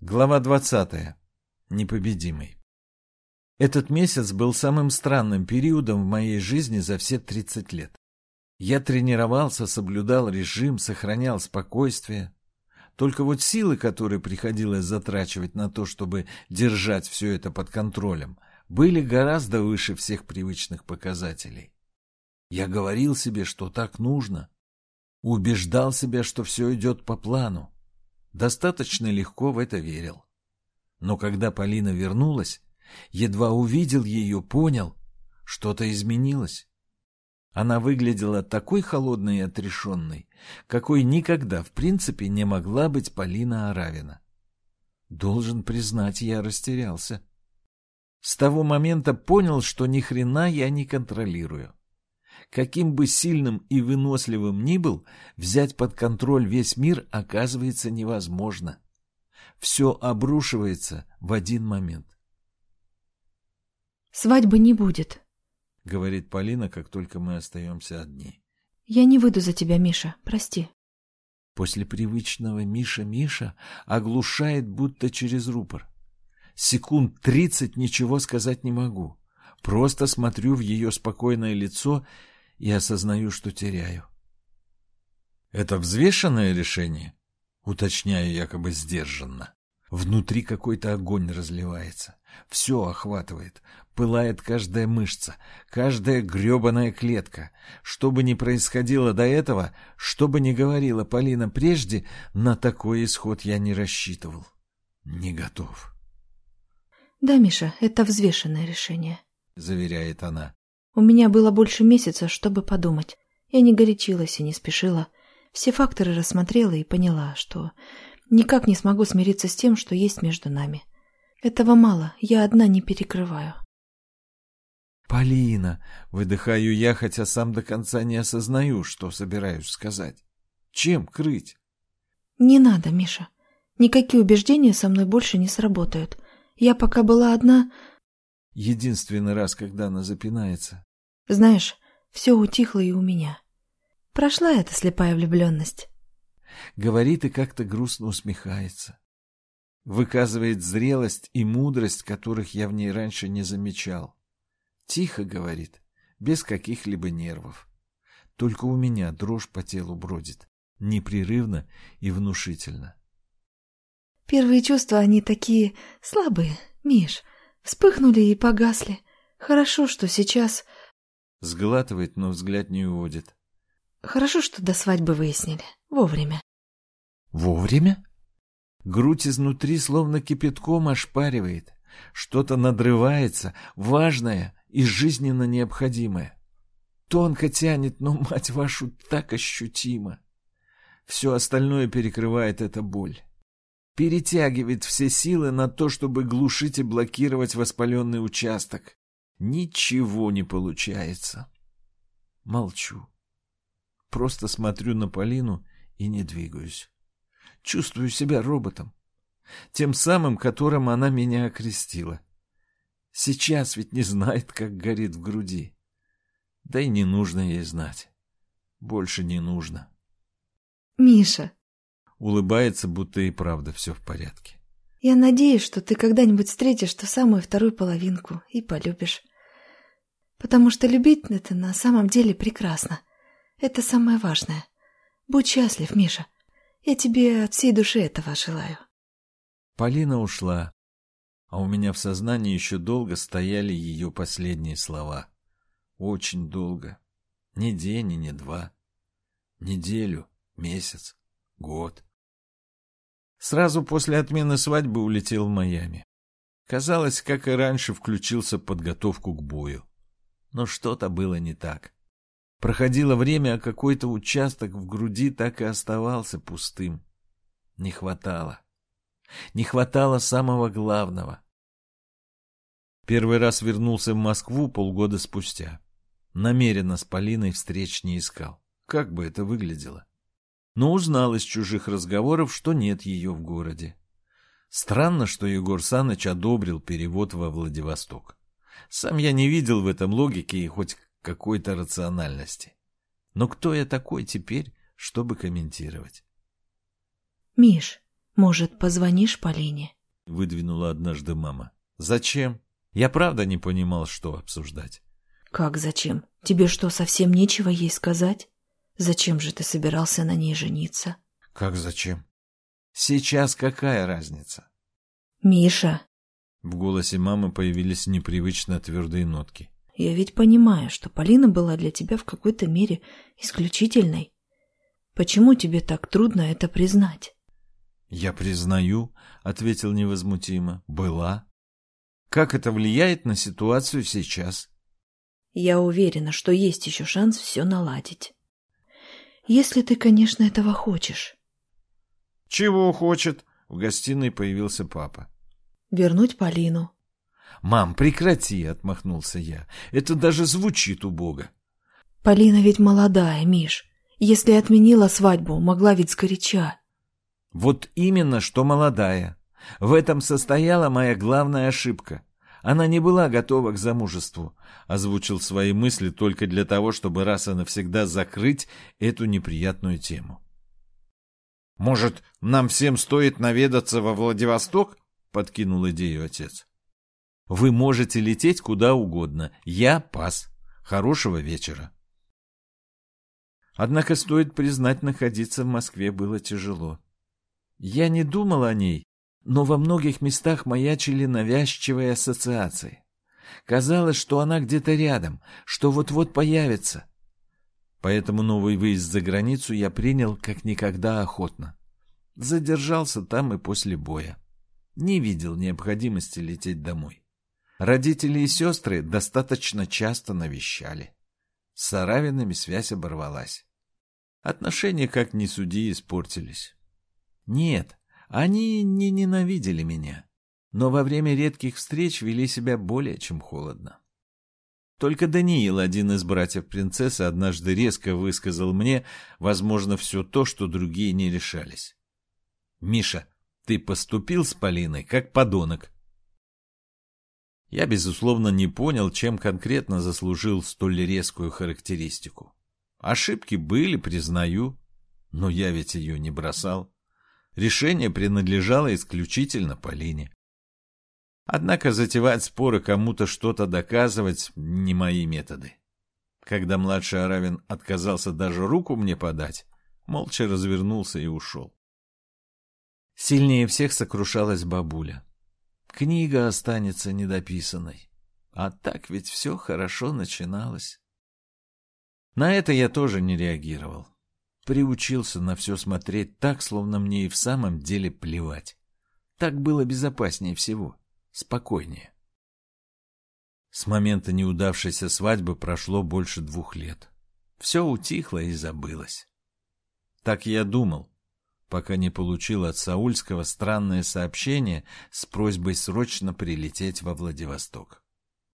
Глава 20. Непобедимый. Этот месяц был самым странным периодом в моей жизни за все 30 лет. Я тренировался, соблюдал режим, сохранял спокойствие. Только вот силы, которые приходилось затрачивать на то, чтобы держать все это под контролем, были гораздо выше всех привычных показателей. Я говорил себе, что так нужно. Убеждал себя, что все идет по плану достаточно легко в это верил. Но когда Полина вернулась, едва увидел ее, понял, что-то изменилось. Она выглядела такой холодной и отрешенной, какой никогда, в принципе, не могла быть Полина Аравина. Должен признать, я растерялся. С того момента понял, что ни хрена я не контролирую. Каким бы сильным и выносливым ни был, взять под контроль весь мир оказывается невозможно. Все обрушивается в один момент. «Свадьбы не будет», — говорит Полина, как только мы остаемся одни. «Я не выйду за тебя, Миша, прости». После привычного «Миша-Миша» оглушает будто через рупор. Секунд тридцать ничего сказать не могу. Просто смотрю в ее спокойное лицо и осознаю, что теряю. Это взвешенное решение? Уточняю якобы сдержанно. Внутри какой-то огонь разливается. Все охватывает. Пылает каждая мышца, каждая гребаная клетка. Что бы ни происходило до этого, что бы ни говорила Полина прежде, на такой исход я не рассчитывал. Не готов. «Да, Миша, это взвешенное решение», — заверяет она. У меня было больше месяца, чтобы подумать. Я не горячилась и не спешила. Все факторы рассмотрела и поняла, что никак не смогу смириться с тем, что есть между нами. Этого мало, я одна не перекрываю. «Полина!» — выдыхаю я, хотя сам до конца не осознаю, что собираюсь сказать. «Чем крыть?» «Не надо, Миша. Никакие убеждения со мной больше не сработают. Я пока была одна...» Единственный раз, когда она запинается. Знаешь, все утихло и у меня. Прошла эта слепая влюбленность. Говорит и как-то грустно усмехается. Выказывает зрелость и мудрость, которых я в ней раньше не замечал. Тихо говорит, без каких-либо нервов. Только у меня дрожь по телу бродит, непрерывно и внушительно. Первые чувства, они такие слабые, Миш, вспыхнули и погасли. Хорошо, что сейчас Сглатывает, но взгляд не уводит. Хорошо, что до свадьбы выяснили. Вовремя. Вовремя? Грудь изнутри словно кипятком ошпаривает. Что-то надрывается, важное и жизненно необходимое. Тонко тянет, но, мать вашу, так ощутимо. Все остальное перекрывает эта боль. Перетягивает все силы на то, чтобы глушить и блокировать воспаленный участок. Ничего не получается. Молчу. Просто смотрю на Полину и не двигаюсь. Чувствую себя роботом. Тем самым, которым она меня окрестила. Сейчас ведь не знает, как горит в груди. Да и не нужно ей знать. Больше не нужно. «Миша!» Улыбается, будто и правда все в порядке. «Я надеюсь, что ты когда-нибудь встретишь ту самую вторую половинку и полюбишь. Потому что любить это на самом деле прекрасно. Это самое важное. Будь счастлив, Миша. Я тебе от всей души этого желаю. Полина ушла, а у меня в сознании еще долго стояли ее последние слова. Очень долго. Не день и не два. Неделю, месяц, год. Сразу после отмены свадьбы улетел в Майами. Казалось, как и раньше, включился подготовку к бою. Но что-то было не так. Проходило время, а какой-то участок в груди так и оставался пустым. Не хватало. Не хватало самого главного. Первый раз вернулся в Москву полгода спустя. Намеренно с Полиной встреч не искал. Как бы это выглядело? Но узнал из чужих разговоров, что нет ее в городе. Странно, что Егор Саныч одобрил перевод во Владивосток. Сам я не видел в этом логики и хоть какой-то рациональности. Но кто я такой теперь, чтобы комментировать? Миш, Может, позвонишь Полине? Выдвинула однажды мама. Зачем? Я правда не понимал, что обсуждать. Как зачем? Тебе что, совсем нечего ей сказать? Зачем же ты собирался на ней жениться? Как зачем? Сейчас какая разница? Миша. В голосе мамы появились непривычно твердые нотки. Я ведь понимаю, что Полина была для тебя в какой-то мере исключительной. Почему тебе так трудно это признать? Я признаю, ответил невозмутимо. Была. Как это влияет на ситуацию сейчас? Я уверена, что есть еще шанс все наладить. Если ты, конечно, этого хочешь. Чего хочет? В гостиной появился папа. Вернуть Полину. «Мам, прекрати!» — отмахнулся я. «Это даже звучит убого». «Полина ведь молодая, Миш. Если отменила свадьбу, могла ведь сгоряча». «Вот именно, что молодая. В этом состояла моя главная ошибка. Она не была готова к замужеству», — озвучил свои мысли только для того, чтобы раз и навсегда закрыть эту неприятную тему. «Может, нам всем стоит наведаться во Владивосток?» — подкинул идею отец. Вы можете лететь куда угодно. Я пас. Хорошего вечера. Однако, стоит признать, находиться в Москве было тяжело. Я не думал о ней, но во многих местах маячили навязчивые ассоциации. Казалось, что она где-то рядом, что вот-вот появится. Поэтому новый выезд за границу я принял как никогда охотно. Задержался там и после боя. Не видел необходимости лететь домой. Родители и сестры достаточно часто навещали. С Саравинами связь оборвалась. Отношения, как ни суди, испортились. Нет, они не ненавидели меня, но во время редких встреч вели себя более чем холодно. Только Даниил, один из братьев принцессы, однажды резко высказал мне, возможно, все то, что другие не решались. «Миша, ты поступил с Полиной как подонок. Я, безусловно, не понял, чем конкретно заслужил столь резкую характеристику. Ошибки были, признаю, но я ведь ее не бросал. Решение принадлежало исключительно Полине. Однако затевать споры кому-то что-то доказывать — не мои методы. Когда младший Аравин отказался даже руку мне подать, молча развернулся и ушел. Сильнее всех сокрушалась бабуля. Книга останется недописанной. А так ведь все хорошо начиналось. На это я тоже не реагировал. Приучился на все смотреть так, словно мне и в самом деле плевать. Так было безопаснее всего, спокойнее. С момента неудавшейся свадьбы прошло больше двух лет. Все утихло и забылось. Так я думал, пока не получил от Саульского странное сообщение с просьбой срочно прилететь во Владивосток.